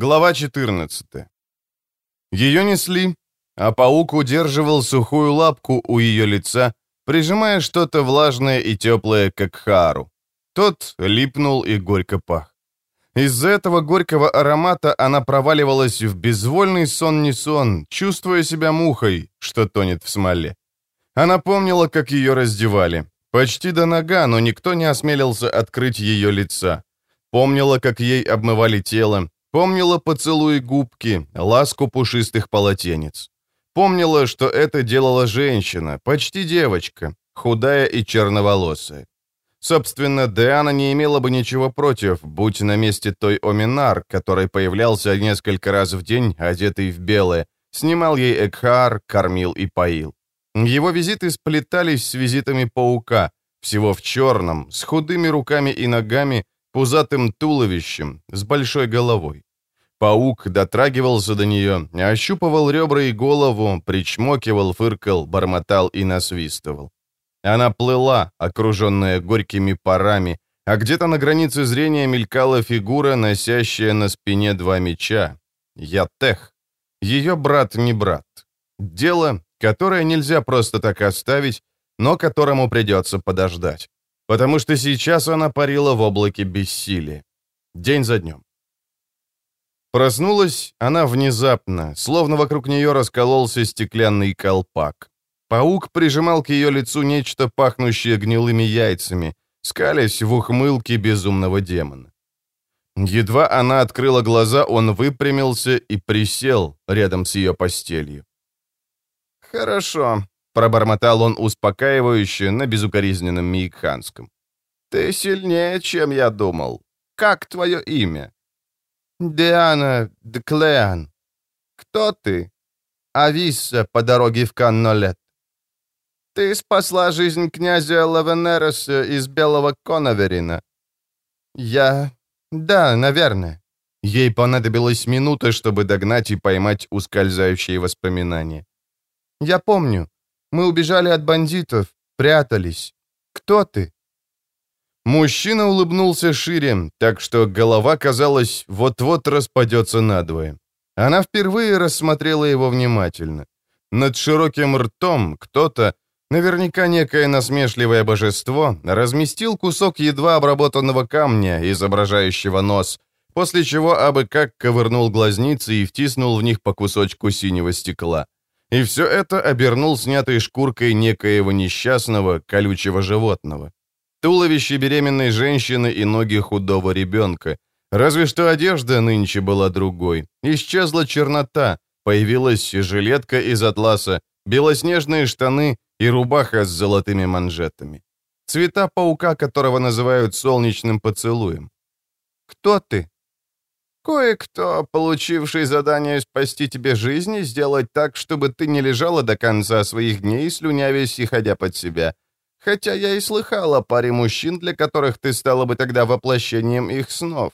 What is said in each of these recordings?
Глава 14. Ее несли, а паук удерживал сухую лапку у ее лица, прижимая что-то влажное и теплое, как хару. Тот липнул и горько пах. Из-за этого горького аромата она проваливалась в безвольный сон-не сон, чувствуя себя мухой, что тонет в смоле. Она помнила, как ее раздевали. Почти до нога, но никто не осмелился открыть ее лица. Помнила, как ей обмывали тело, помнила поцелуи губки, ласку пушистых полотенец. Помнила, что это делала женщина, почти девочка, худая и черноволосая. Собственно, Диана не имела бы ничего против, будь на месте той Оминар, который появлялся несколько раз в день, одетый в белое, снимал ей Экхар, кормил и поил. Его визиты сплетались с визитами паука, всего в черном, с худыми руками и ногами, пузатым туловищем, с большой головой. Паук дотрагивался до нее, ощупывал ребра и голову, причмокивал, фыркал, бормотал и насвистывал. Она плыла, окруженная горькими парами, а где-то на границе зрения мелькала фигура, носящая на спине два меча. Ятех. Ее брат не брат. Дело, которое нельзя просто так оставить, но которому придется подождать. Потому что сейчас она парила в облаке бессилия. День за днем. Проснулась она внезапно, словно вокруг нее раскололся стеклянный колпак. Паук прижимал к ее лицу нечто пахнущее гнилыми яйцами, скалясь в ухмылке безумного демона. Едва она открыла глаза, он выпрямился и присел рядом с ее постелью. «Хорошо», — пробормотал он успокаивающе на безукоризненном мейкханском. «Ты сильнее, чем я думал. Как твое имя?» «Диана Деклеан». «Кто ты?» «Ависса по дороге в Каннолет». «Ты спасла жизнь князя Лавенероса из Белого Коноверина». «Я... да, наверное». Ей понадобилась минута, чтобы догнать и поймать ускользающие воспоминания. «Я помню. Мы убежали от бандитов, прятались. Кто ты?» Мужчина улыбнулся шире, так что голова, казалось, вот-вот распадется надвое. Она впервые рассмотрела его внимательно. Над широким ртом кто-то, наверняка некое насмешливое божество, разместил кусок едва обработанного камня, изображающего нос, после чего абы как ковырнул глазницы и втиснул в них по кусочку синего стекла. И все это обернул снятой шкуркой некоего несчастного, колючего животного. Туловище беременной женщины и ноги худого ребенка. Разве что одежда нынче была другой. Исчезла чернота, появилась жилетка из атласа, белоснежные штаны и рубаха с золотыми манжетами. Цвета паука, которого называют солнечным поцелуем. «Кто ты?» Кое-кто, получивший задание спасти тебе жизнь сделать так, чтобы ты не лежала до конца своих дней, слюнявясь и ходя под себя. Хотя я и слыхала о паре мужчин, для которых ты стала бы тогда воплощением их снов.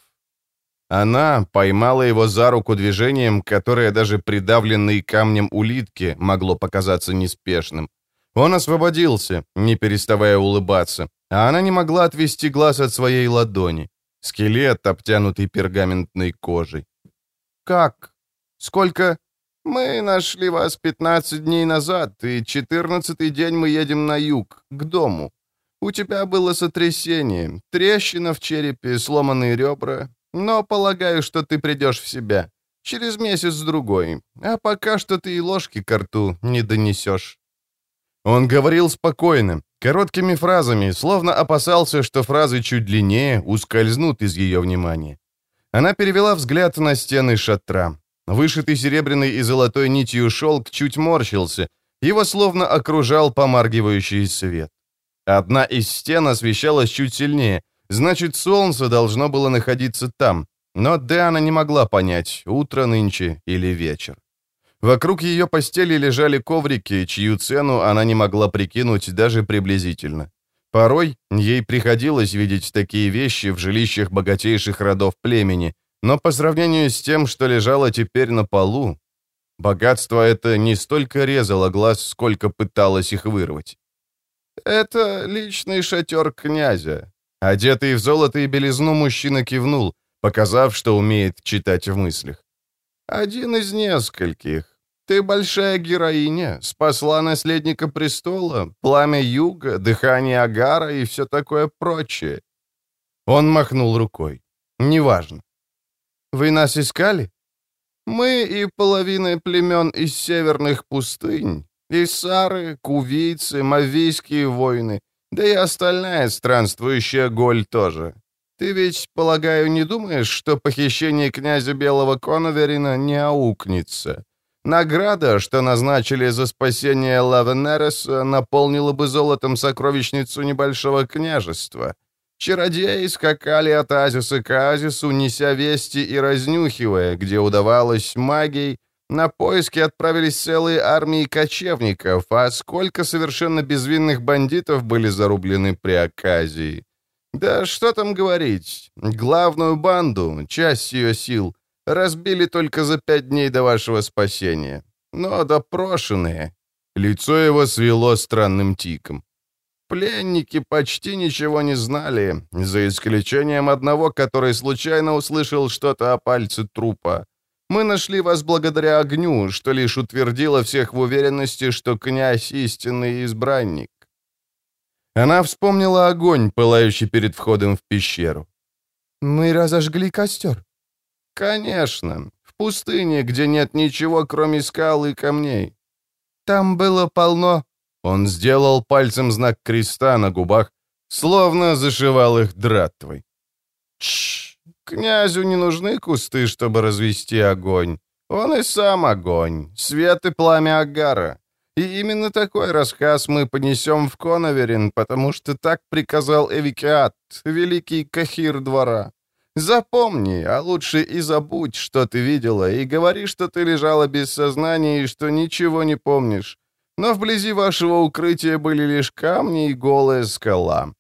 Она поймала его за руку движением, которое даже придавленной камнем улитки могло показаться неспешным. Он освободился, не переставая улыбаться, а она не могла отвести глаз от своей ладони. Скелет, обтянутый пергаментной кожей. «Как? Сколько?» «Мы нашли вас 15 дней назад, и 14 день мы едем на юг, к дому. У тебя было сотрясение, трещина в черепе, сломанные ребра, но полагаю, что ты придешь в себя. Через месяц-другой. А пока что ты и ложки к рту не донесешь». Он говорил спокойно, короткими фразами, словно опасался, что фразы чуть длиннее ускользнут из ее внимания. Она перевела взгляд на стены шатра. Вышитый серебряной и золотой нитью шелк чуть морщился, его словно окружал помаргивающий свет. Одна из стен освещалась чуть сильнее, значит, солнце должно было находиться там, но Диана не могла понять, утро нынче или вечер. Вокруг ее постели лежали коврики, чью цену она не могла прикинуть даже приблизительно. Порой ей приходилось видеть такие вещи в жилищах богатейших родов племени, но по сравнению с тем, что лежало теперь на полу, богатство это не столько резало глаз, сколько пыталось их вырвать. «Это личный шатер князя». Одетый в золото и белизну мужчина кивнул, показав, что умеет читать в мыслях. «Один из нескольких. Ты большая героиня, спасла наследника престола, пламя юга, дыхание Агара и все такое прочее». Он махнул рукой. «Неважно». «Вы нас искали?» «Мы и половина племен из северных пустынь, Исары, кувийцы, мавийские воины, да и остальная странствующая голь тоже. Ты ведь, полагаю, не думаешь, что похищение князя Белого Коноверина не аукнется?» Награда, что назначили за спасение Лавенереса, наполнила бы золотом сокровищницу небольшого княжества. Чародеи скакали от азиса к азису, неся вести и разнюхивая, где удавалось магией, на поиски отправились целые армии кочевников, а сколько совершенно безвинных бандитов были зарублены при оказии. Да что там говорить, главную банду, часть ее сил, разбили только за пять дней до вашего спасения. Но допрошенные... Лицо его свело странным тиком. Пленники почти ничего не знали, за исключением одного, который случайно услышал что-то о пальце трупа. Мы нашли вас благодаря огню, что лишь утвердило всех в уверенности, что князь — истинный избранник». Она вспомнила огонь, пылающий перед входом в пещеру. «Мы разожгли костер». «Конечно. В пустыне, где нет ничего, кроме скал и камней. Там было полно...» Он сделал пальцем знак креста на губах, словно зашивал их дратвой. «Тш! Князю не нужны кусты, чтобы развести огонь. Он и сам огонь, свет и пламя Агара. И именно такой рассказ мы понесем в Коноверин, потому что так приказал Эвикиат, великий Кахир двора. Запомни, а лучше и забудь, что ты видела, и говори, что ты лежала без сознания и что ничего не помнишь. Но вблизи вашего укрытия были лишь камни и голая скала.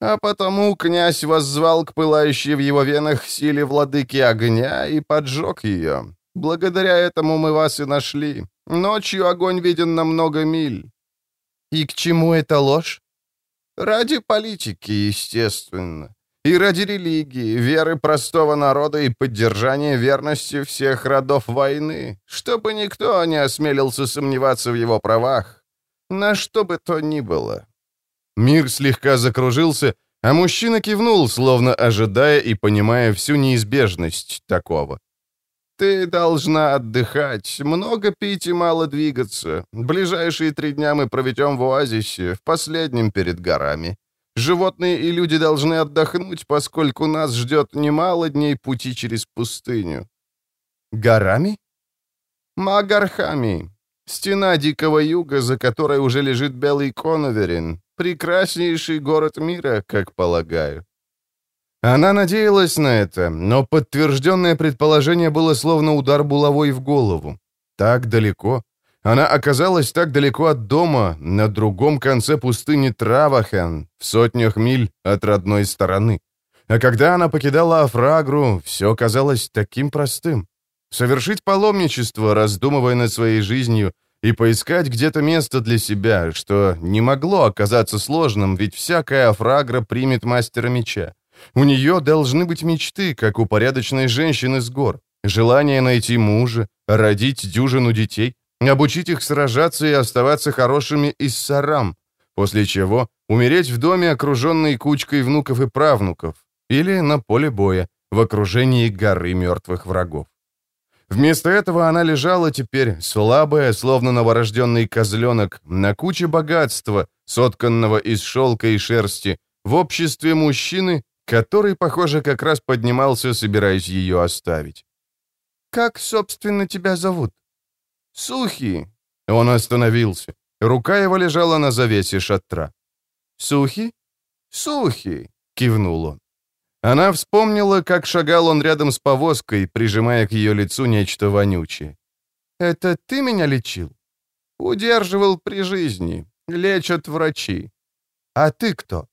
А потому князь воззвал к пылающей в его венах силе владыки огня и поджег ее. Благодаря этому мы вас и нашли. Ночью огонь виден на много миль. И к чему эта ложь? Ради политики, естественно. И ради религии, веры простого народа и поддержания верности всех родов войны, чтобы никто не осмелился сомневаться в его правах, на что бы то ни было. Мир слегка закружился, а мужчина кивнул, словно ожидая и понимая всю неизбежность такого. «Ты должна отдыхать, много пить и мало двигаться. Ближайшие три дня мы проведем в оазисе, в последнем перед горами. Животные и люди должны отдохнуть, поскольку нас ждет немало дней пути через пустыню». «Горами?» «Магархами. Стена Дикого Юга, за которой уже лежит Белый Коноверин. Прекраснейший город мира, как полагаю». Она надеялась на это, но подтвержденное предположение было словно удар булавой в голову. Так далеко, она оказалась так далеко от дома, на другом конце пустыни Травахен, в сотнях миль от родной стороны. А когда она покидала Афрагру, все казалось таким простым. Совершить паломничество, раздумывая над своей жизнью, и поискать где-то место для себя, что не могло оказаться сложным, ведь всякая Афрагра примет мастера меча. У нее должны быть мечты, как у порядочной женщины с гор. Желание найти мужа, родить дюжину детей, обучить их сражаться и оставаться хорошими иссарам, после чего умереть в доме, окруженной кучкой внуков и правнуков, или на поле боя, в окружении горы мертвых врагов. Вместо этого она лежала теперь, слабая, словно новорожденный козленок, на куче богатства, сотканного из шелка и шерсти, в обществе мужчины, который, похоже, как раз поднимался, собираясь ее оставить. «Как, собственно, тебя зовут?» «Сухи!» Он остановился. Рука его лежала на завесе шатра. «Сухи?» «Сухи!» — кивнул он. Она вспомнила, как шагал он рядом с повозкой, прижимая к ее лицу нечто вонючее. «Это ты меня лечил?» «Удерживал при жизни. Лечат врачи». «А ты кто?»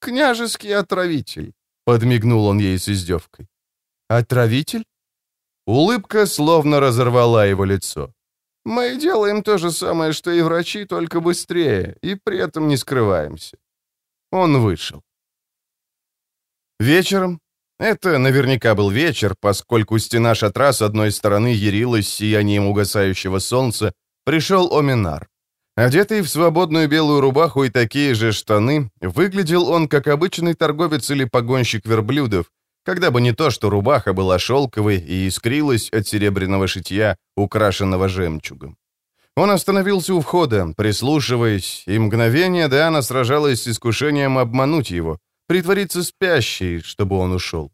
«Княжеский отравитель», — подмигнул он ей с издевкой. «Отравитель?» Улыбка словно разорвала его лицо. Мы делаем то же самое, что и врачи, только быстрее, и при этом не скрываемся». Он вышел. Вечером, Это наверняка был вечер, поскольку стена шатра с одной стороны ярилась сиянием угасающего солнца, пришел Оминар. Одетый в свободную белую рубаху и такие же штаны, выглядел он как обычный торговец или погонщик верблюдов, когда бы не то, что рубаха была шелковой и искрилась от серебряного шитья, украшенного жемчугом. Он остановился у входа, прислушиваясь, и мгновение Диана сражалась с искушением обмануть его, притвориться спящей, чтобы он ушел.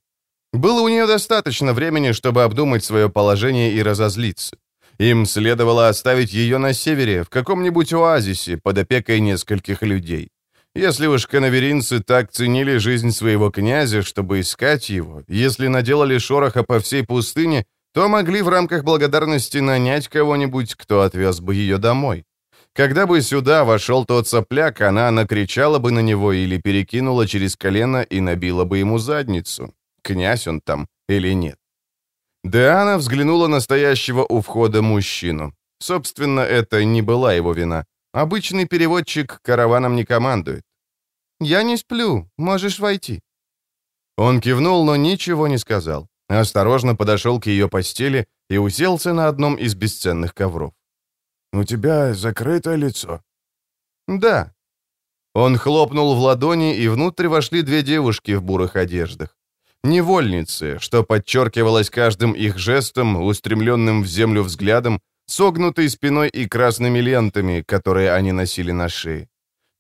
Было у нее достаточно времени, чтобы обдумать свое положение и разозлиться. Им следовало оставить ее на севере, в каком-нибудь оазисе, под опекой нескольких людей. Если уж канаверинцы так ценили жизнь своего князя, чтобы искать его, если наделали шороха по всей пустыне, то могли в рамках благодарности нанять кого-нибудь, кто отвез бы ее домой. Когда бы сюда вошел тот сопляк, она накричала бы на него или перекинула через колено и набила бы ему задницу. Князь он там или нет. Диана взглянула на стоящего у входа мужчину. Собственно, это не была его вина. Обычный переводчик караваном не командует. «Я не сплю, можешь войти». Он кивнул, но ничего не сказал. Осторожно подошел к ее постели и уселся на одном из бесценных ковров. «У тебя закрытое лицо?» «Да». Он хлопнул в ладони, и внутрь вошли две девушки в бурых одеждах. Невольницы, что подчеркивалось каждым их жестом, устремленным в землю взглядом, согнутой спиной и красными лентами, которые они носили на шее.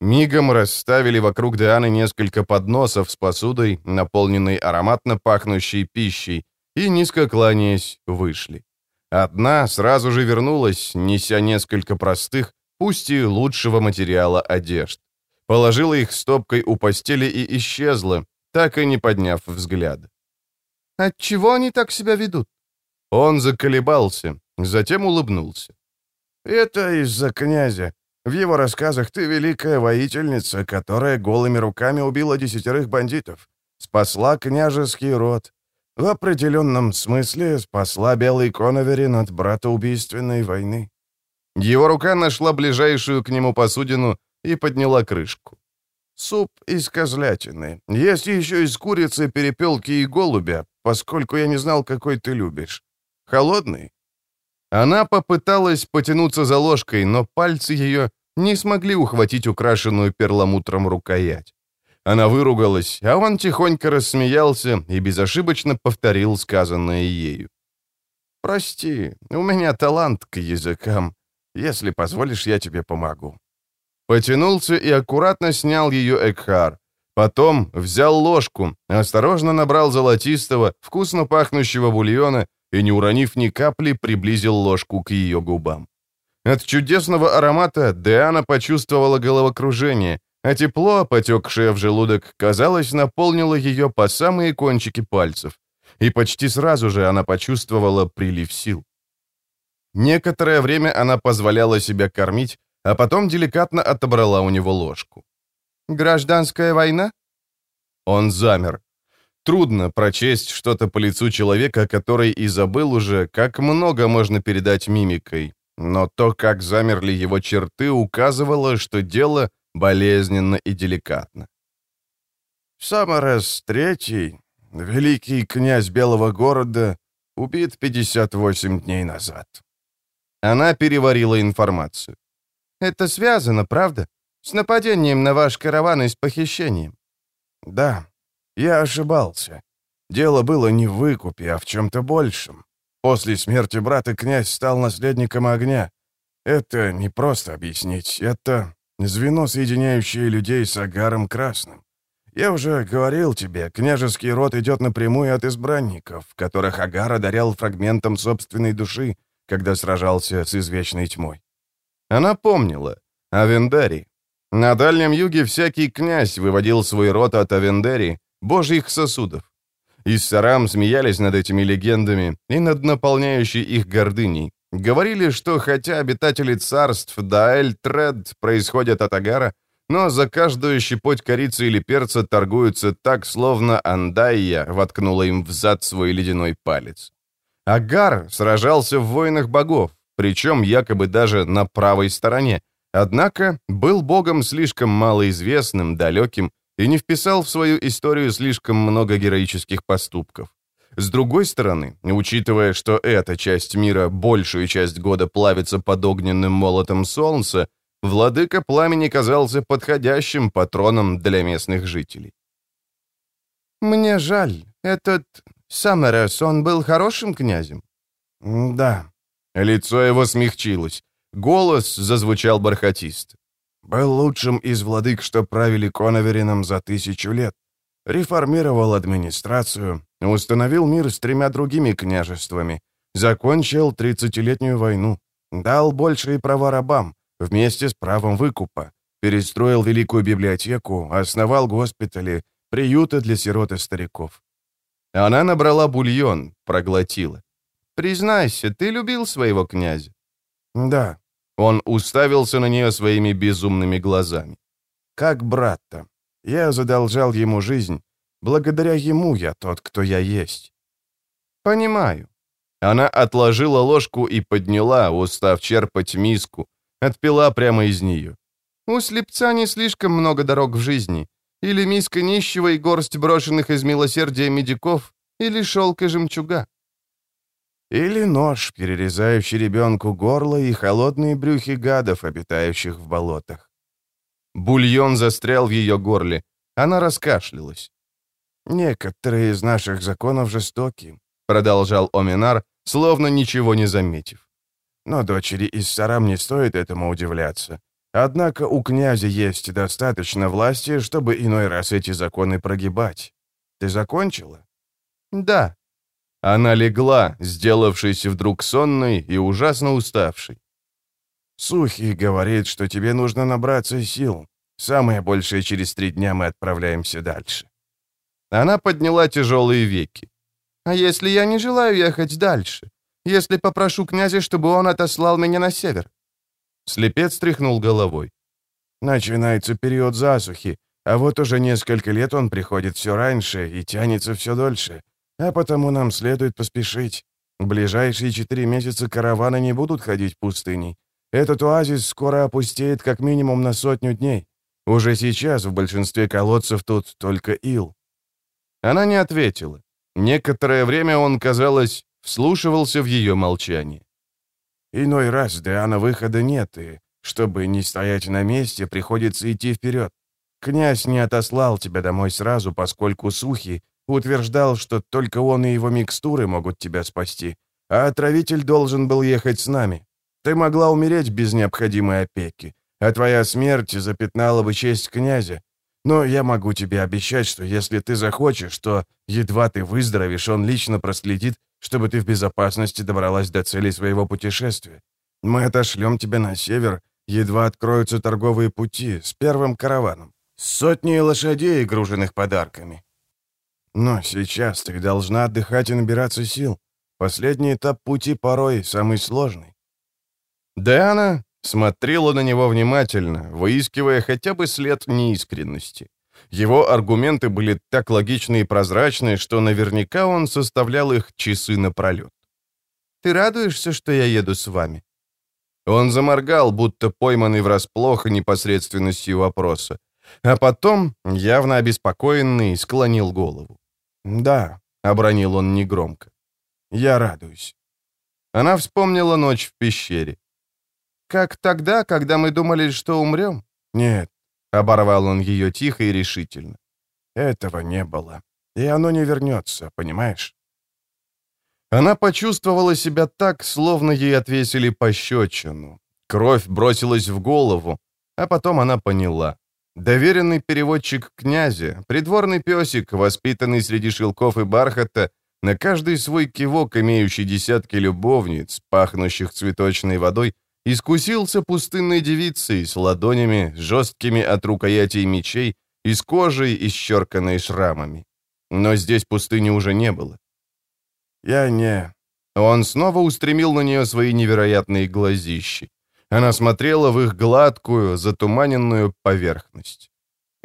Мигом расставили вокруг Дианы несколько подносов с посудой, наполненной ароматно пахнущей пищей, и, низко кланяясь, вышли. Одна сразу же вернулась, неся несколько простых, пусть и лучшего материала одежд. Положила их стопкой у постели и исчезла, так и не подняв взгляд. «Отчего они так себя ведут?» Он заколебался, затем улыбнулся. «Это из-за князя. В его рассказах ты великая воительница, которая голыми руками убила десятерых бандитов, спасла княжеский род. В определенном смысле спасла Белый Коноверин от братоубийственной войны». Его рука нашла ближайшую к нему посудину и подняла крышку. Суп из козлятины. Есть еще из курицы, перепелки и голубя, поскольку я не знал, какой ты любишь. Холодный?» Она попыталась потянуться за ложкой, но пальцы ее не смогли ухватить украшенную перламутром рукоять. Она выругалась, а он тихонько рассмеялся и безошибочно повторил сказанное ею. «Прости, у меня талант к языкам. Если позволишь, я тебе помогу». Потянулся и аккуратно снял ее Экхар. Потом взял ложку, осторожно набрал золотистого, вкусно пахнущего бульона и, не уронив ни капли, приблизил ложку к ее губам. От чудесного аромата Диана почувствовала головокружение, а тепло, потекшее в желудок, казалось, наполнило ее по самые кончики пальцев. И почти сразу же она почувствовала прилив сил. Некоторое время она позволяла себя кормить, а потом деликатно отобрала у него ложку. «Гражданская война?» Он замер. Трудно прочесть что-то по лицу человека, который и забыл уже, как много можно передать мимикой. Но то, как замерли его черты, указывало, что дело болезненно и деликатно. Саморез Третий, великий князь Белого города, убит 58 дней назад. Она переварила информацию. Это связано, правда? С нападением на ваш караван и с похищением. Да, я ошибался. Дело было не в выкупе, а в чем-то большем. После смерти брата князь стал наследником огня. Это не просто объяснить, это звено, соединяющее людей с Агаром Красным. Я уже говорил тебе, княжеский род идет напрямую от избранников, которых Агар одарял фрагментом собственной души, когда сражался с извечной тьмой. Она помнила. Авендари. На Дальнем Юге всякий князь выводил свой род от Авендари, божьих сосудов. Иссарам смеялись над этими легендами и над наполняющей их гордыней. Говорили, что хотя обитатели царств Даэль-Тред происходят от Агара, но за каждую щепоть корицы или перца торгуются так, словно Андайя воткнула им в зад свой ледяной палец. Агар сражался в войнах богов, причем якобы даже на правой стороне, однако был богом слишком малоизвестным, далеким и не вписал в свою историю слишком много героических поступков. С другой стороны, учитывая, что эта часть мира большую часть года плавится под огненным молотом солнца, владыка пламени казался подходящим патроном для местных жителей. «Мне жаль, этот Саммерес, он был хорошим князем?» «Да». Лицо его смягчилось. Голос зазвучал бархатист. «Был лучшим из владык, что правили Коноверином за тысячу лет. Реформировал администрацию, установил мир с тремя другими княжествами, закончил тридцатилетнюю войну, дал большие права рабам, вместе с правом выкупа, перестроил великую библиотеку, основал госпитали, приюты для сирот и стариков. Она набрала бульон, проглотила. «Признайся, ты любил своего князя?» «Да». Он уставился на нее своими безумными глазами. «Как брат-то. Я задолжал ему жизнь. Благодаря ему я тот, кто я есть». «Понимаю». Она отложила ложку и подняла, устав черпать миску. Отпила прямо из нее. «У слепца не слишком много дорог в жизни. Или миска нищего и горсть брошенных из милосердия медиков, или шелк и жемчуга. Или нож, перерезающий ребенку горло, и холодные брюхи гадов, обитающих в болотах. Бульон застрял в ее горле. Она раскашлялась. «Некоторые из наших законов жестоки», — продолжал Оминар, словно ничего не заметив. «Но дочери из Сарам не стоит этому удивляться. Однако у князя есть достаточно власти, чтобы иной раз эти законы прогибать. Ты закончила? Да. Она легла, сделавшись вдруг сонной и ужасно уставшей. Сухий говорит, что тебе нужно набраться сил. Самое большее через три дня мы отправляемся дальше. Она подняла тяжелые веки. А если я не желаю ехать дальше? Если попрошу князя, чтобы он отослал меня на север? Слепец тряхнул головой. Начинается период засухи, а вот уже несколько лет он приходит все раньше и тянется все дольше. А потому нам следует поспешить. В ближайшие четыре месяца караваны не будут ходить пустыней. Этот оазис скоро опустеет как минимум на сотню дней. Уже сейчас в большинстве колодцев тут только ил». Она не ответила. Некоторое время он, казалось, вслушивался в ее молчание. Иной раз, да, на выхода нет, и, чтобы не стоять на месте, приходится идти вперед. Князь не отослал тебя домой сразу, поскольку Сухи утверждал, что только он и его микстуры могут тебя спасти, а отравитель должен был ехать с нами. Ты могла умереть без необходимой опеки, а твоя смерть запятнала бы честь князя. Но я могу тебе обещать, что если ты захочешь, то едва ты выздоровеешь, он лично проследит, чтобы ты в безопасности добралась до цели своего путешествия. Мы отошлем тебя на север, едва откроются торговые пути, с первым караваном, с сотней лошадей, груженных подарками. Но сейчас ты должна отдыхать и набираться сил. Последний этап пути порой самый сложный. Диана смотрела на него внимательно, выискивая хотя бы след неискренности. Его аргументы были так логичны и прозрачны, что наверняка он составлял их часы напролет. «Ты радуешься, что я еду с вами?» Он заморгал, будто пойманный врасплох непосредственностью вопроса. А потом, явно обеспокоенный, склонил голову. «Да», — обронил он негромко. «Я радуюсь». Она вспомнила ночь в пещере. «Как тогда, когда мы думали, что умрем?» «Нет, Оборвал он ее тихо и решительно. Этого не было. И оно не вернется, понимаешь? Она почувствовала себя так, словно ей отвесили пощечину. Кровь бросилась в голову, а потом она поняла. Доверенный переводчик князя, придворный песик, воспитанный среди шелков и бархата, на каждый свой кивок, имеющий десятки любовниц, пахнущих цветочной водой, Искусился пустынной девицей с ладонями, жесткими от рукоятей мечей и с кожей, исчерканной шрамами. Но здесь пустыни уже не было. «Я не...» Он снова устремил на нее свои невероятные глазищи. Она смотрела в их гладкую, затуманенную поверхность.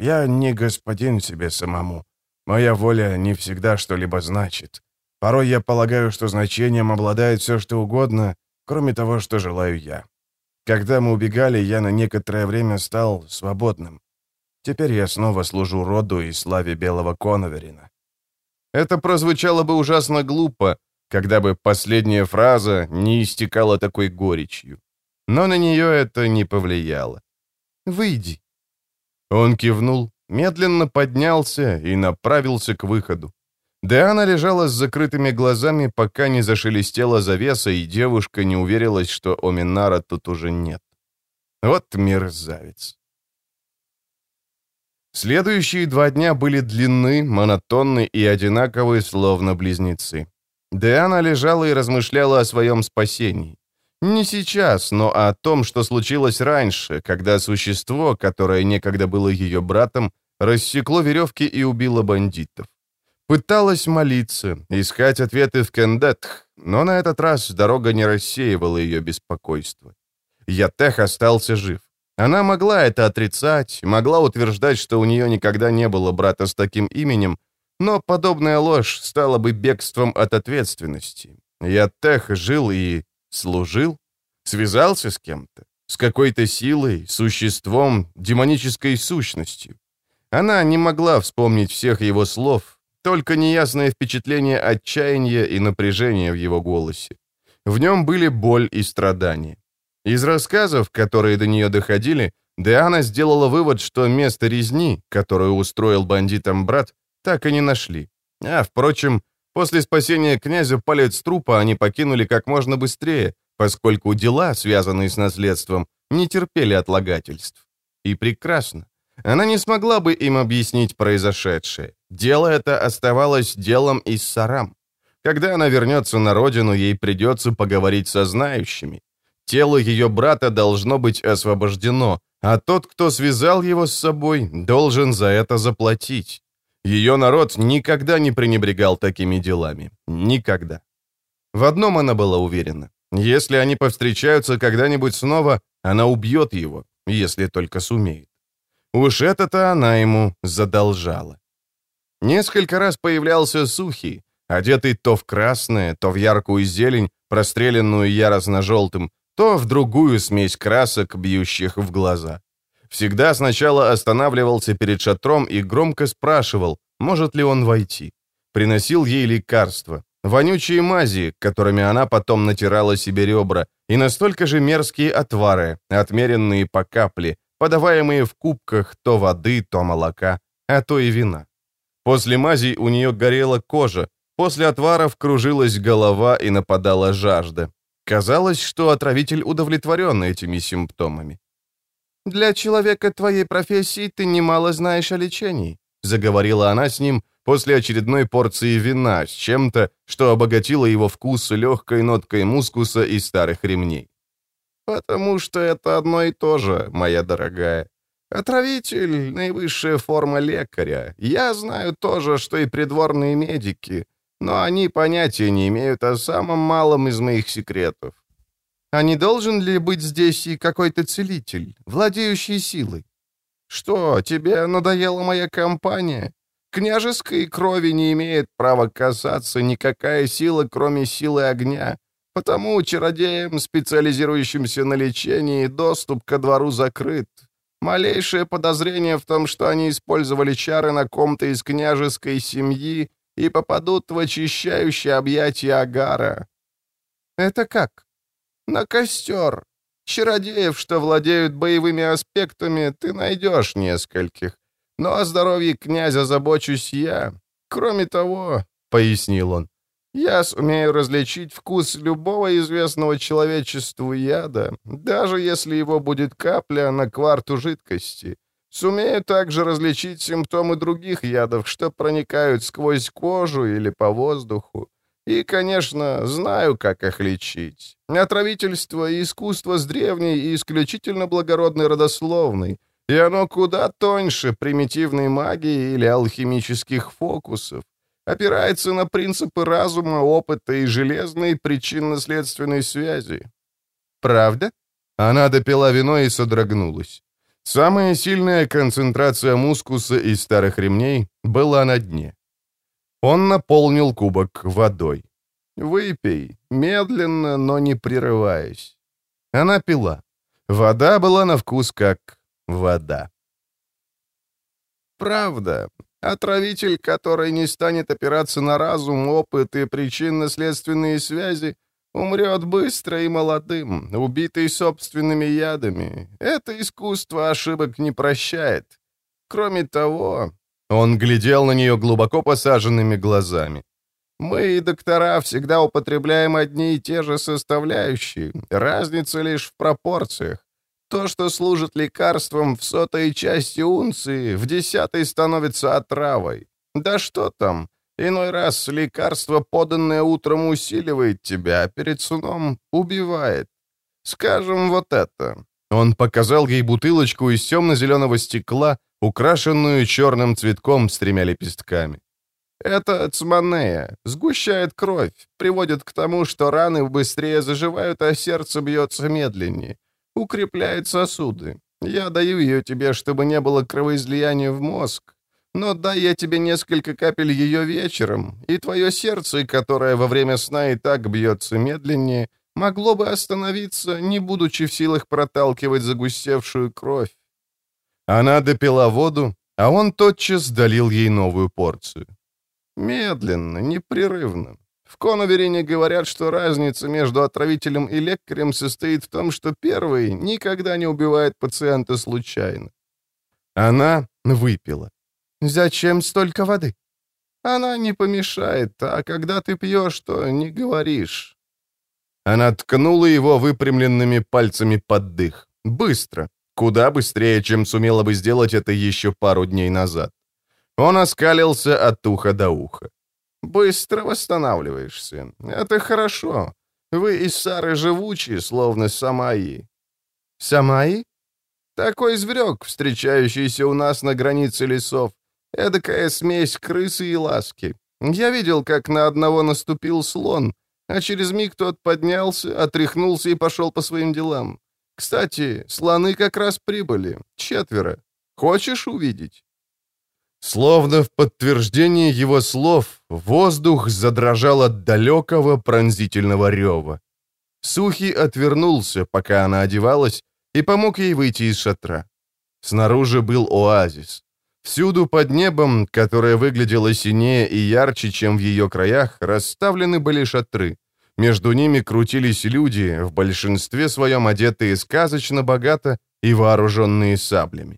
«Я не господин себе самому. Моя воля не всегда что-либо значит. Порой я полагаю, что значением обладает все, что угодно, кроме того, что желаю я. Когда мы убегали, я на некоторое время стал свободным. Теперь я снова служу роду и славе белого Коноверина». Это прозвучало бы ужасно глупо, когда бы последняя фраза не истекала такой горечью. Но на нее это не повлияло. «Выйди». Он кивнул, медленно поднялся и направился к выходу. Диана лежала с закрытыми глазами, пока не зашелестела завеса, и девушка не уверилась, что Оминара тут уже нет. Вот мерзавец. Следующие два дня были длинны, монотонны и одинаковые, словно близнецы. Диана лежала и размышляла о своем спасении. Не сейчас, но о том, что случилось раньше, когда существо, которое некогда было ее братом, рассекло веревки и убило бандитов. Пыталась молиться, искать ответы в Кендетх, но на этот раз дорога не рассеивала ее беспокойство. Ятех остался жив. Она могла это отрицать, могла утверждать, что у нее никогда не было брата с таким именем, но подобная ложь стала бы бегством от ответственности. Ятех жил и служил, связался с кем-то, с какой-то силой, существом, демонической сущностью. Она не могла вспомнить всех его слов, только неясное впечатление отчаяния и напряжения в его голосе. В нем были боль и страдания. Из рассказов, которые до нее доходили, Диана сделала вывод, что место резни, которую устроил бандитам брат, так и не нашли. А, впрочем, после спасения князя палец трупа они покинули как можно быстрее, поскольку дела, связанные с наследством, не терпели отлагательств. И прекрасно. Она не смогла бы им объяснить произошедшее. Дело это оставалось делом из Сарам. Когда она вернется на родину, ей придется поговорить со знающими. Тело ее брата должно быть освобождено, а тот, кто связал его с собой, должен за это заплатить. Ее народ никогда не пренебрегал такими делами. Никогда. В одном она была уверена. Если они повстречаются когда-нибудь снова, она убьет его, если только сумеет. Уж это-то она ему задолжала. Несколько раз появлялся Сухий, одетый то в красное, то в яркую зелень, простреленную яростно-желтым, то в другую смесь красок, бьющих в глаза. Всегда сначала останавливался перед шатром и громко спрашивал, может ли он войти. Приносил ей лекарства, вонючие мази, которыми она потом натирала себе ребра, и настолько же мерзкие отвары, отмеренные по капле, подаваемые в кубках то воды, то молока, а то и вина. После мазей у нее горела кожа, после отваров кружилась голова и нападала жажда. Казалось, что отравитель удовлетворен этими симптомами. «Для человека твоей профессии ты немало знаешь о лечении», заговорила она с ним после очередной порции вина с чем-то, что обогатило его вкус легкой ноткой мускуса и старых ремней. «Потому что это одно и то же, моя дорогая. Отравитель — наивысшая форма лекаря. Я знаю тоже, что и придворные медики, но они понятия не имеют о самом малом из моих секретов. А не должен ли быть здесь и какой-то целитель, владеющий силой? Что, тебе надоела моя компания? Княжеской крови не имеет права касаться никакая сила, кроме силы огня. Потому чародеям, специализирующимся на лечении, доступ ко двору закрыт. Малейшее подозрение в том, что они использовали чары на ком-то из княжеской семьи и попадут в очищающее объятие Агара. Это как? На костер. Чародеев, что владеют боевыми аспектами, ты найдешь нескольких. Но о здоровье князя забочусь я. Кроме того, — пояснил он, я сумею различить вкус любого известного человечеству яда, даже если его будет капля на кварту жидкости. Сумею также различить симптомы других ядов, что проникают сквозь кожу или по воздуху. И, конечно, знаю, как их лечить. Отравительство и искусство с древней и исключительно благородной родословной, и оно куда тоньше примитивной магии или алхимических фокусов опирается на принципы разума, опыта и железной причинно-следственной связи. Правда? Она допила вино и содрогнулась. Самая сильная концентрация мускуса из старых ремней была на дне. Он наполнил кубок водой. «Выпей, медленно, но не прерываясь». Она пила. Вода была на вкус как вода. Правда. Отравитель, который не станет опираться на разум, опыт и причинно-следственные связи, умрет быстро и молодым, убитый собственными ядами. Это искусство ошибок не прощает. Кроме того, он глядел на нее глубоко посаженными глазами. Мы, доктора, всегда употребляем одни и те же составляющие. Разница лишь в пропорциях. То, что служит лекарством в сотой части унции, в десятой становится отравой. Да что там, иной раз лекарство, поданное утром, усиливает тебя, а перед сном убивает. Скажем вот это. Он показал ей бутылочку из темно-зеленого стекла, украшенную черным цветком с тремя лепестками. Это цманея, сгущает кровь, приводит к тому, что раны быстрее заживают, а сердце бьется медленнее. Укрепляет сосуды. Я даю ее тебе, чтобы не было кровоизлияния в мозг. Но дай я тебе несколько капель ее вечером, и твое сердце, которое во время сна и так бьется медленнее, могло бы остановиться, не будучи в силах проталкивать загустевшую кровь. Она допила воду, а он тотчас долил ей новую порцию. Медленно, непрерывно. В Коноверине говорят, что разница между отравителем и лекарем состоит в том, что первый никогда не убивает пациента случайно. Она выпила. «Зачем столько воды?» «Она не помешает, а когда ты пьешь, то не говоришь». Она ткнула его выпрямленными пальцами под дых. Быстро, куда быстрее, чем сумела бы сделать это еще пару дней назад. Он оскалился от уха до уха. «Быстро восстанавливаешься. Это хорошо. Вы из Сары живучи, словно самаи». «Самаи?» «Такой зверек, встречающийся у нас на границе лесов. Эдакая смесь крысы и ласки. Я видел, как на одного наступил слон, а через миг тот поднялся, отряхнулся и пошел по своим делам. Кстати, слоны как раз прибыли. Четверо. Хочешь увидеть?» Словно в подтверждение его слов, воздух задрожал от далекого пронзительного рева. Сухий отвернулся, пока она одевалась, и помог ей выйти из шатра. Снаружи был оазис. Всюду под небом, которое выглядело синее и ярче, чем в ее краях, расставлены были шатры. Между ними крутились люди, в большинстве своем одетые сказочно богато и вооруженные саблями.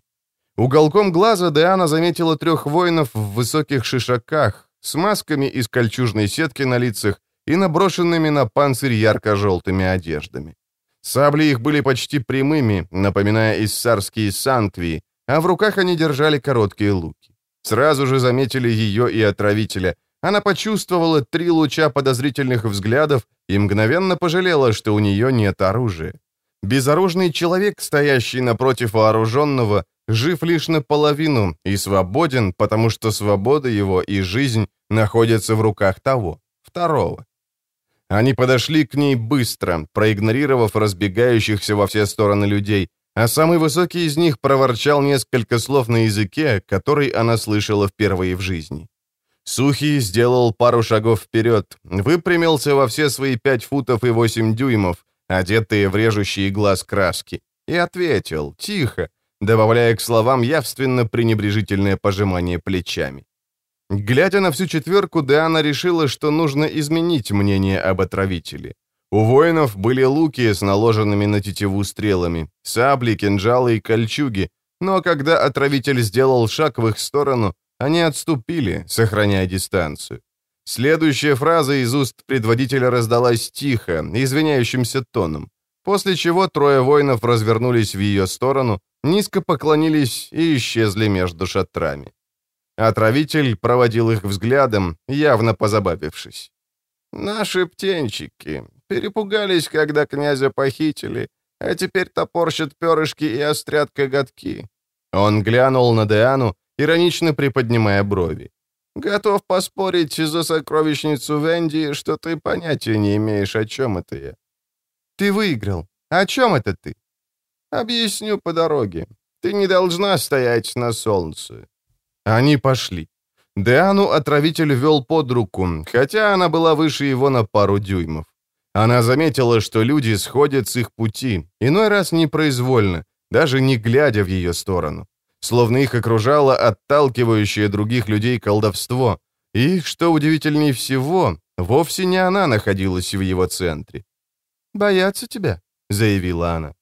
Уголком глаза Диана заметила трех воинов в высоких шишаках, с масками из кольчужной сетки на лицах и наброшенными на панцирь ярко-желтыми одеждами. Сабли их были почти прямыми, напоминая иссарские сантвии, а в руках они держали короткие луки. Сразу же заметили ее и отравителя. Она почувствовала три луча подозрительных взглядов и мгновенно пожалела, что у нее нет оружия. Безоружный человек, стоящий напротив вооруженного, жив лишь наполовину и свободен, потому что свобода его и жизнь находятся в руках того, второго. Они подошли к ней быстро, проигнорировав разбегающихся во все стороны людей, а самый высокий из них проворчал несколько слов на языке, который она слышала впервые в жизни. Сухий сделал пару шагов вперед, выпрямился во все свои пять футов и восемь дюймов, одетые в режущий глаз краски, и ответил, тихо, добавляя к словам явственно пренебрежительное пожимание плечами. Глядя на всю четверку, Диана решила, что нужно изменить мнение об отравителе. У воинов были луки с наложенными на тетиву стрелами, сабли, кинжалы и кольчуги, но когда отравитель сделал шаг в их сторону, они отступили, сохраняя дистанцию. Следующая фраза из уст предводителя раздалась тихо, извиняющимся тоном, после чего трое воинов развернулись в ее сторону, низко поклонились и исчезли между шатрами. Отравитель проводил их взглядом, явно позабавившись. «Наши птенчики перепугались, когда князя похитили, а теперь топорщат перышки и острят коготки». Он глянул на Диану, иронично приподнимая брови. «Готов поспорить за сокровищницу Венди, что ты понятия не имеешь, о чем это я». «Ты выиграл. О чем это ты?» «Объясню по дороге. Ты не должна стоять на солнце». Они пошли. Диану отравитель вел под руку, хотя она была выше его на пару дюймов. Она заметила, что люди сходят с их пути, иной раз непроизвольно, даже не глядя в ее сторону. Словно их окружало отталкивающее других людей колдовство. И, что удивительнее всего, вовсе не она находилась в его центре. «Боятся тебя», — заявила она.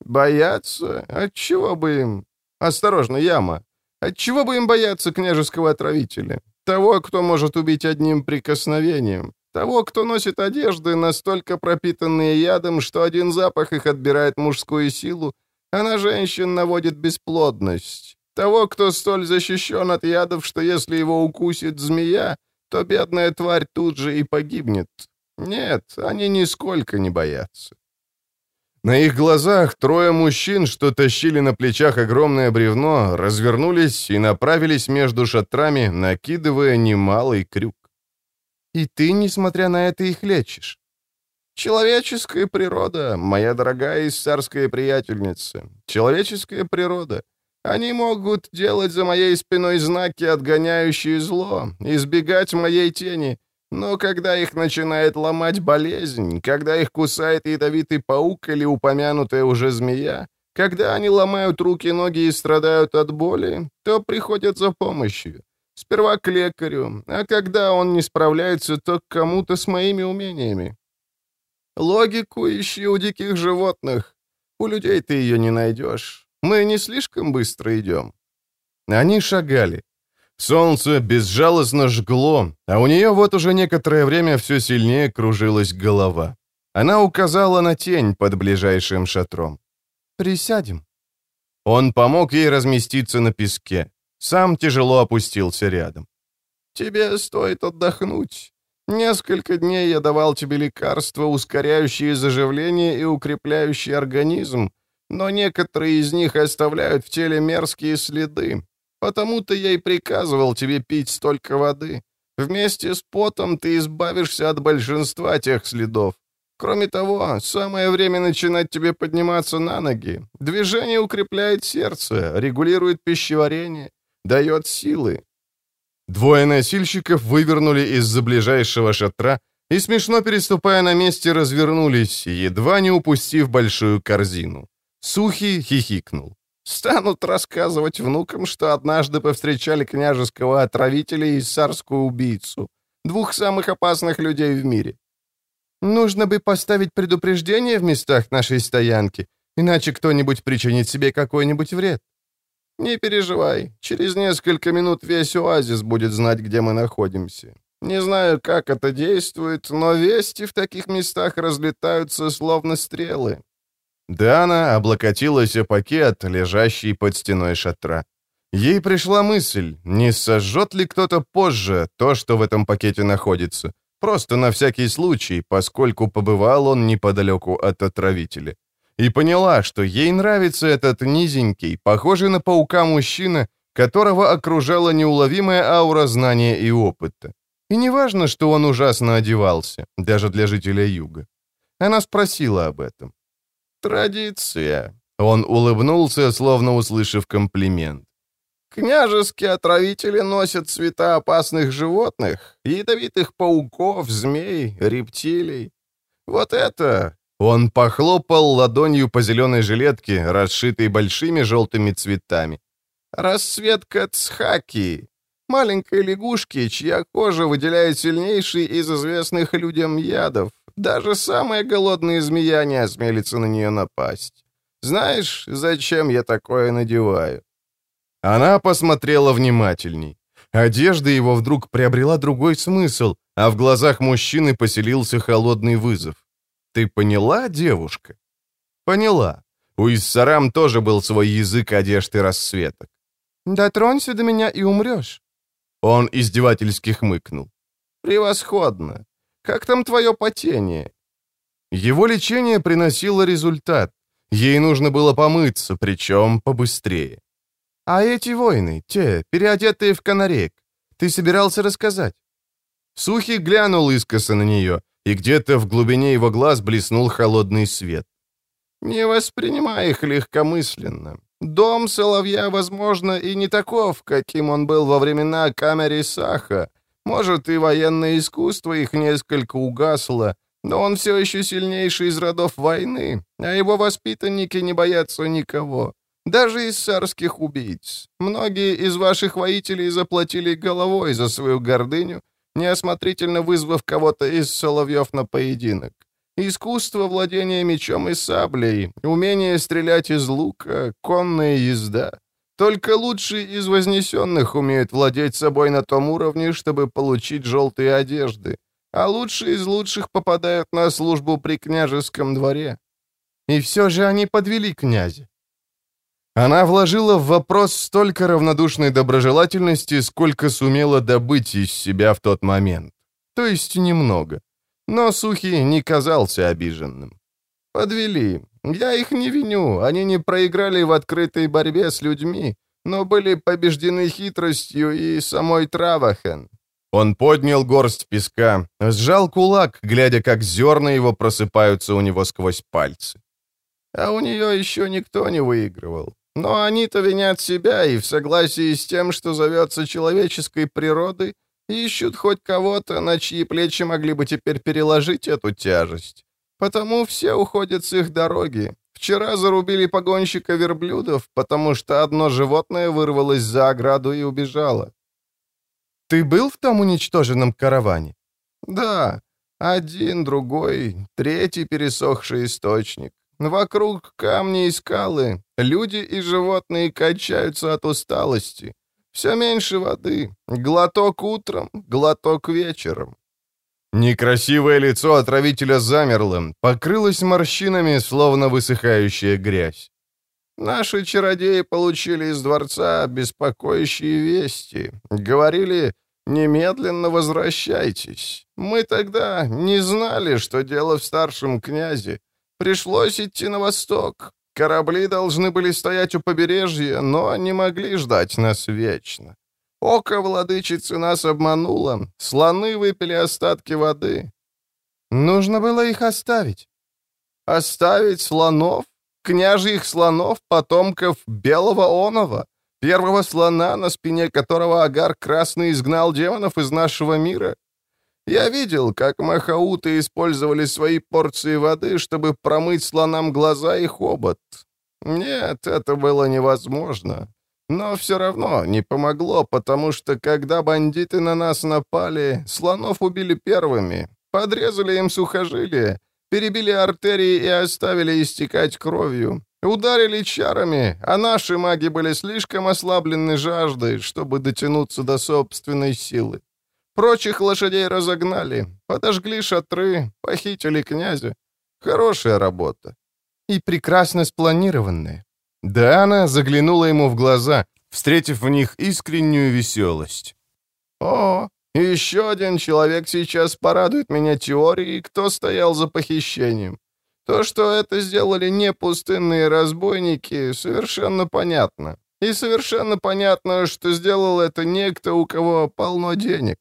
«Боятся? Отчего бы им? Осторожно, яма. Отчего бы им бояться княжеского отравителя? Того, кто может убить одним прикосновением. Того, кто носит одежды, настолько пропитанные ядом, что один запах их отбирает мужскую силу, а на женщин наводит бесплодность. Того, кто столь защищен от ядов, что если его укусит змея, то бедная тварь тут же и погибнет. Нет, они нисколько не боятся. На их глазах трое мужчин, что тащили на плечах огромное бревно, развернулись и направились между шатрами, накидывая немалый крюк. «И ты, несмотря на это, их лечишь?» «Человеческая природа, моя дорогая царская приятельница. Человеческая природа. Они могут делать за моей спиной знаки, отгоняющие зло, избегать моей тени, но когда их начинает ломать болезнь, когда их кусает ядовитый паук или упомянутая уже змея, когда они ломают руки, ноги и страдают от боли, то приходят за помощью. Сперва к лекарю, а когда он не справляется, то к кому-то с моими умениями. Логику ищи у диких животных. У людей ты ее не найдешь. Мы не слишком быстро идем. Они шагали. Солнце безжалостно жгло, а у нее вот уже некоторое время все сильнее кружилась голова. Она указала на тень под ближайшим шатром. «Присядем». Он помог ей разместиться на песке. Сам тяжело опустился рядом. «Тебе стоит отдохнуть. Несколько дней я давал тебе лекарства, ускоряющие заживление и укрепляющие организм, но некоторые из них оставляют в теле мерзкие следы, Потому-то я и приказывал тебе пить столько воды. Вместе с потом ты избавишься от большинства тех следов. Кроме того, самое время начинать тебе подниматься на ноги. Движение укрепляет сердце, регулирует пищеварение, дает силы. Двое носильщиков вывернули из-за ближайшего шатра и, смешно переступая на месте, развернулись, едва не упустив большую корзину. Сухий хихикнул. Станут рассказывать внукам, что однажды повстречали княжеского отравителя и царскую убийцу. Двух самых опасных людей в мире. Нужно бы поставить предупреждение в местах нашей стоянки, иначе кто-нибудь причинит себе какой-нибудь вред. Не переживай, через несколько минут весь оазис будет знать, где мы находимся. Не знаю, как это действует, но вести в таких местах разлетаются словно стрелы. Дана облокотилась о пакет, лежащий под стеной шатра. Ей пришла мысль, не сожжет ли кто-то позже то, что в этом пакете находится, просто на всякий случай, поскольку побывал он неподалеку от отравителя. И поняла, что ей нравится этот низенький, похожий на паука мужчина, которого окружала неуловимая аура знания и опыта. И не важно, что он ужасно одевался, даже для жителя юга. Она спросила об этом. «Традиция». Он улыбнулся, словно услышав комплимент. «Княжеские отравители носят цвета опасных животных, ядовитых пауков, змей, рептилий. Вот это...» Он похлопал ладонью по зеленой жилетке, расшитой большими желтыми цветами. «Расцветка цхаки, маленькой лягушки, чья кожа выделяет сильнейший из известных людям ядов. Даже самая голодная змея не осмелится на нее напасть. Знаешь, зачем я такое надеваю?» Она посмотрела внимательней. Одежда его вдруг приобрела другой смысл, а в глазах мужчины поселился холодный вызов. «Ты поняла, девушка?» «Поняла. У Иссарам тоже был свой язык одежды расцветок». «Дотронься до меня и умрешь». Он издевательски хмыкнул. «Превосходно. Как там твое потение?» Его лечение приносило результат. Ей нужно было помыться, причем побыстрее. «А эти воины, те, переодетые в канарек, ты собирался рассказать?» Сухий глянул искоса на нее, и где-то в глубине его глаз блеснул холодный свет. «Не воспринимай их легкомысленно. Дом Соловья, возможно, и не таков, каким он был во времена камеры Саха, может, и военное искусство их несколько угасло, но он все еще сильнейший из родов войны, а его воспитанники не боятся никого. Даже из царских убийц. Многие из ваших воителей заплатили головой за свою гордыню, неосмотрительно вызвав кого-то из соловьев на поединок. Искусство владения мечом и саблей, умение стрелять из лука, конная езда. Только лучшие из вознесенных умеют владеть собой на том уровне, чтобы получить желтые одежды, а лучшие из лучших попадают на службу при княжеском дворе. И все же они подвели князя. Она вложила в вопрос столько равнодушной доброжелательности, сколько сумела добыть из себя в тот момент. То есть немного. Но Сухий не казался обиженным. «Подвели. Я их не виню. Они не проиграли в открытой борьбе с людьми, но были побеждены хитростью и самой Травахен». Он поднял горсть песка, сжал кулак, глядя, как зерна его просыпаются у него сквозь пальцы. А у нее еще никто не выигрывал. Но они-то винят себя и в согласии с тем, что зовется человеческой природой, ищут хоть кого-то, на чьи плечи могли бы теперь переложить эту тяжесть. Потому все уходят с их дороги. Вчера зарубили погонщика верблюдов, потому что одно животное вырвалось за ограду и убежало. Ты был в том уничтоженном караване? Да. Один, другой, третий пересохший источник. Вокруг камни и скалы. Люди и животные качаются от усталости. Все меньше воды. Глоток утром, глоток вечером. Некрасивое лицо отравителя замерло, покрылось морщинами, словно высыхающая грязь. Наши чародеи получили из дворца беспокоящие вести. Говорили, немедленно возвращайтесь. Мы тогда не знали, что дело в старшем князе. Пришлось идти на восток. Корабли должны были стоять у побережья, но не могли ждать нас вечно. Око владычицы нас обмануло. Слоны выпили остатки воды. Нужно было их оставить. Оставить слонов? Княжьих слонов, потомков Белого Онова, первого слона, на спине которого Агар Красный изгнал демонов из нашего мира? Я видел, как махауты использовали свои порции воды, чтобы промыть слонам глаза и хобот. Нет, это было невозможно. Но все равно не помогло, потому что когда бандиты на нас напали, слонов убили первыми, подрезали им сухожилия, перебили артерии и оставили истекать кровью, ударили чарами, а наши маги были слишком ослаблены жаждой, чтобы дотянуться до собственной силы. Прочих лошадей разогнали, подожгли шатры, похитили князя. Хорошая работа. И прекрасно спланированная. Диана заглянула ему в глаза, встретив в них искреннюю веселость. «О, еще один человек сейчас порадует меня теорией, кто стоял за похищением. То, что это сделали не пустынные разбойники, совершенно понятно. И совершенно понятно, что сделал это некто, у кого полно денег.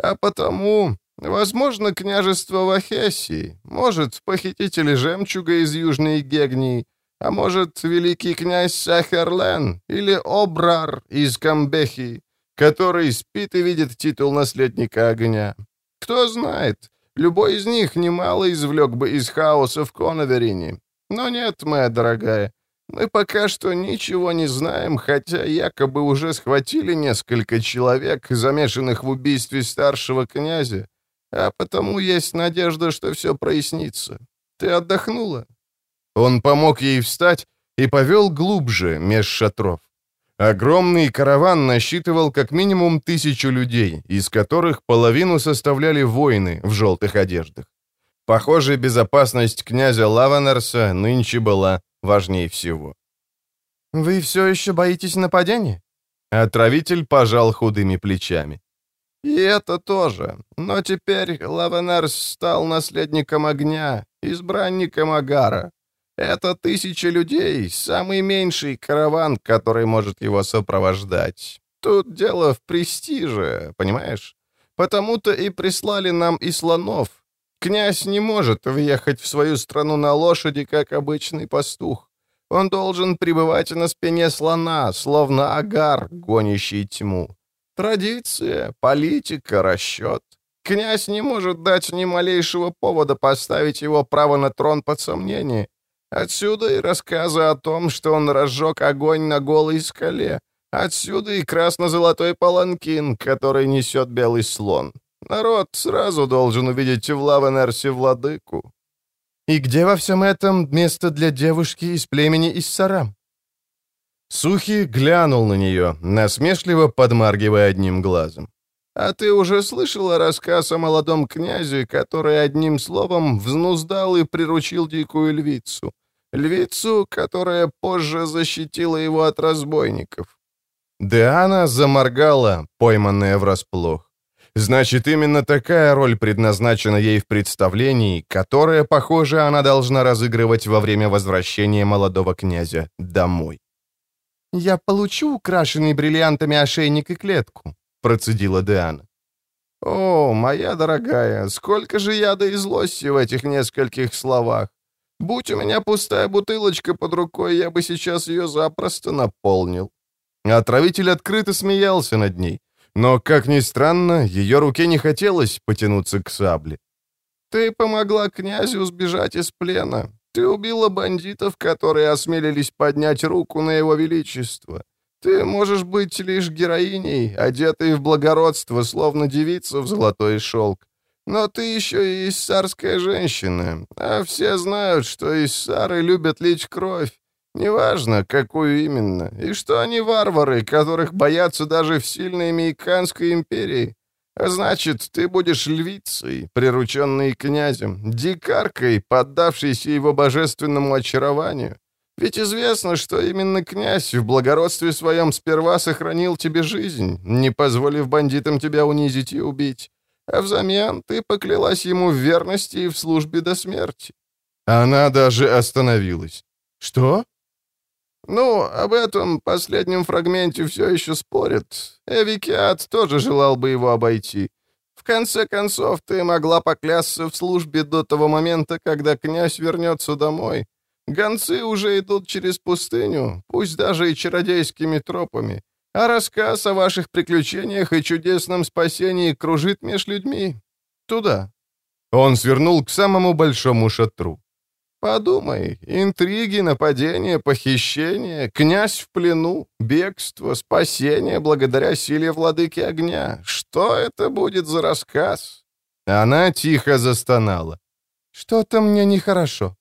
А потому, возможно, княжество Вахесии, может, похитители жемчуга из Южной Гегнии, а может, великий князь Сахерлен или Обрар из Камбехи, который спит и видит титул наследника огня. Кто знает, любой из них немало извлек бы из хаоса в Коноверине. Но нет, моя дорогая, мы пока что ничего не знаем, хотя якобы уже схватили несколько человек, замешанных в убийстве старшего князя, а потому есть надежда, что все прояснится. Ты отдохнула?» Он помог ей встать и повел глубже меж шатров. Огромный караван насчитывал как минимум тысячу людей, из которых половину составляли воины в желтых одеждах. Похоже, безопасность князя Лаванерса нынче была важнее всего. «Вы все еще боитесь нападения?» Отравитель пожал худыми плечами. «И это тоже. Но теперь Лавенерс стал наследником огня, избранником Агара. Это тысяча людей, самый меньший караван, который может его сопровождать. Тут дело в престиже, понимаешь? Потому-то и прислали нам и слонов. Князь не может въехать в свою страну на лошади, как обычный пастух. Он должен пребывать на спине слона, словно агар, гонящий тьму. Традиция, политика, расчет. Князь не может дать ни малейшего повода поставить его право на трон под сомнение. Отсюда и рассказы о том, что он разжег огонь на голой скале. Отсюда и красно-золотой паланкин, который несет белый слон. Народ сразу должен увидеть в Лавенерсе владыку. И где во всем этом место для девушки из племени Иссарам? Сухи глянул на нее, насмешливо подмаргивая одним глазом. «А ты уже слышала рассказ о молодом князе, который одним словом взнуздал и приручил дикую львицу? Львицу, которая позже защитила его от разбойников?» Диана заморгала, пойманная врасплох. Значит, именно такая роль предназначена ей в представлении, которое, похоже, она должна разыгрывать во время возвращения молодого князя домой. «Я получу украшенный бриллиантами ошейник и клетку», — процедила Диана. «О, моя дорогая, сколько же яда и злости в этих нескольких словах! Будь у меня пустая бутылочка под рукой, я бы сейчас ее запросто наполнил». Отравитель открыто смеялся над ней, но, как ни странно, ее руке не хотелось потянуться к сабле. «Ты помогла князю сбежать из плена. Ты убила бандитов, которые осмелились поднять руку на его величество. Ты можешь быть лишь героиней, одетой в благородство, словно девица в золотой шелк. Но ты еще и иссарская женщина, а все знают, что иссары любят лить кровь. Неважно, какую именно, и что они варвары, которых боятся даже в сильной Мейканской империи. А значит, ты будешь львицей, прирученной князем, дикаркой, поддавшейся его божественному очарованию. Ведь известно, что именно князь в благородстве своем сперва сохранил тебе жизнь, не позволив бандитам тебя унизить и убить. А взамен ты поклялась ему в верности и в службе до смерти. Она даже остановилась. «Что?» Ну, об этом последнем фрагменте все еще спорят. Эвикиат тоже желал бы его обойти. В конце концов, ты могла поклясться в службе до того момента, когда князь вернется домой. Гонцы уже идут через пустыню, пусть даже и чародейскими тропами, а рассказ о ваших приключениях и чудесном спасении кружит меж людьми. Туда». Он свернул к самому большому шатру. Подумай, интриги, нападения, похищения, князь в плену, бегство, спасение благодаря силе владыки огня. Что это будет за рассказ?» Она тихо застонала. «Что-то мне нехорошо».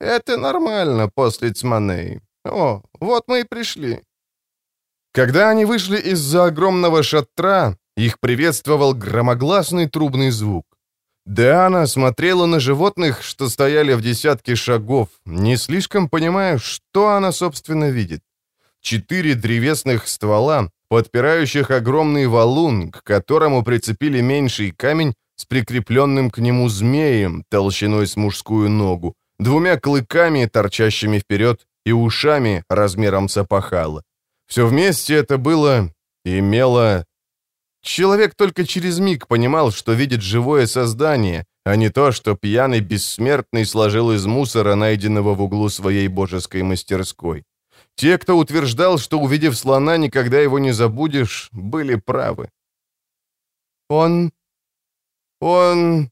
«Это нормально после Цманеи. О, вот мы и пришли». Когда они вышли из-за огромного шатра, их приветствовал громогласный трубный звук. Диана смотрела на животных, что стояли в десятке шагов, не слишком понимая, что она, собственно, видит. Четыре древесных ствола, подпирающих огромный валун, к которому прицепили меньший камень с прикрепленным к нему змеем толщиной с мужскую ногу, двумя клыками, торчащими вперед, и ушами размером с опахала. Все вместе это было... имело Человек только через миг понимал, что видит живое создание, а не то, что пьяный бессмертный сложил из мусора, найденного в углу своей божеской мастерской. Те, кто утверждал, что, увидев слона, никогда его не забудешь, были правы. «Он... он...»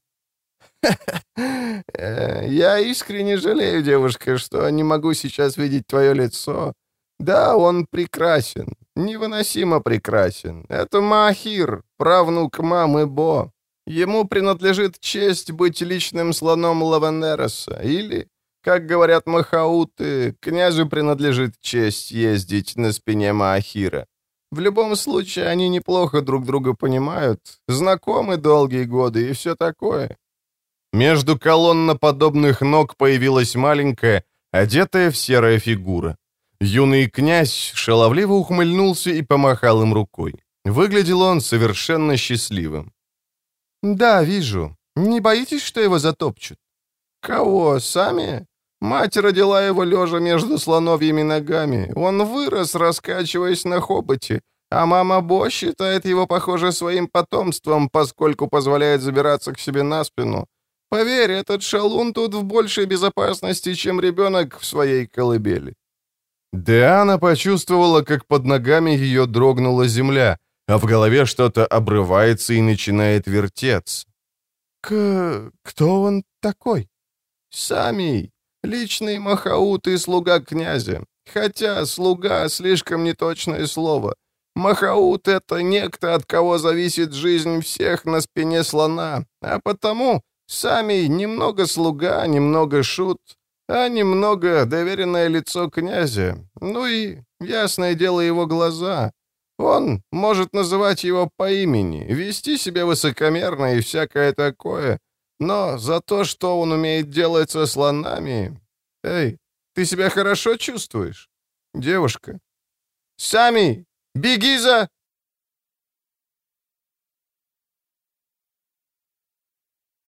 э, «Я искренне жалею, девушка, что не могу сейчас видеть твое лицо. Да, он прекрасен, невыносимо прекрасен. Это Махир, правнук мамы Бо. Ему принадлежит честь быть личным слоном Лаванероса. Или, как говорят махауты, князю принадлежит честь ездить на спине Маахира. В любом случае, они неплохо друг друга понимают, знакомы долгие годы и все такое. Между колонноподобных ног появилась маленькая, одетая в серая фигура. Юный князь шаловливо ухмыльнулся и помахал им рукой. Выглядел он совершенно счастливым. «Да, вижу. Не боитесь, что его затопчут?» «Кого? Сами?» Мать родила его лежа между слоновьими ногами. Он вырос, раскачиваясь на хоботе, а мама Бо считает его, похоже, своим потомством, поскольку позволяет забираться к себе на спину. Поверь, этот шалун тут в большей безопасности, чем ребенок в своей колыбели. Диана почувствовала, как под ногами ее дрогнула земля, а в голове что-то обрывается и начинает вертеться. «К... кто он такой?» «Сами. Личный махаут и слуга князя. Хотя слуга — слишком неточное слово. Махаут — это некто, от кого зависит жизнь всех на спине слона, а потому сами немного слуга, немного шут, а немного доверенное лицо князя. Ну и, ясное дело, его глаза. Он может называть его по имени, вести себя высокомерно и всякое такое, но за то, что он умеет делать со слонами... Эй, ты себя хорошо чувствуешь, девушка? Сами, беги за...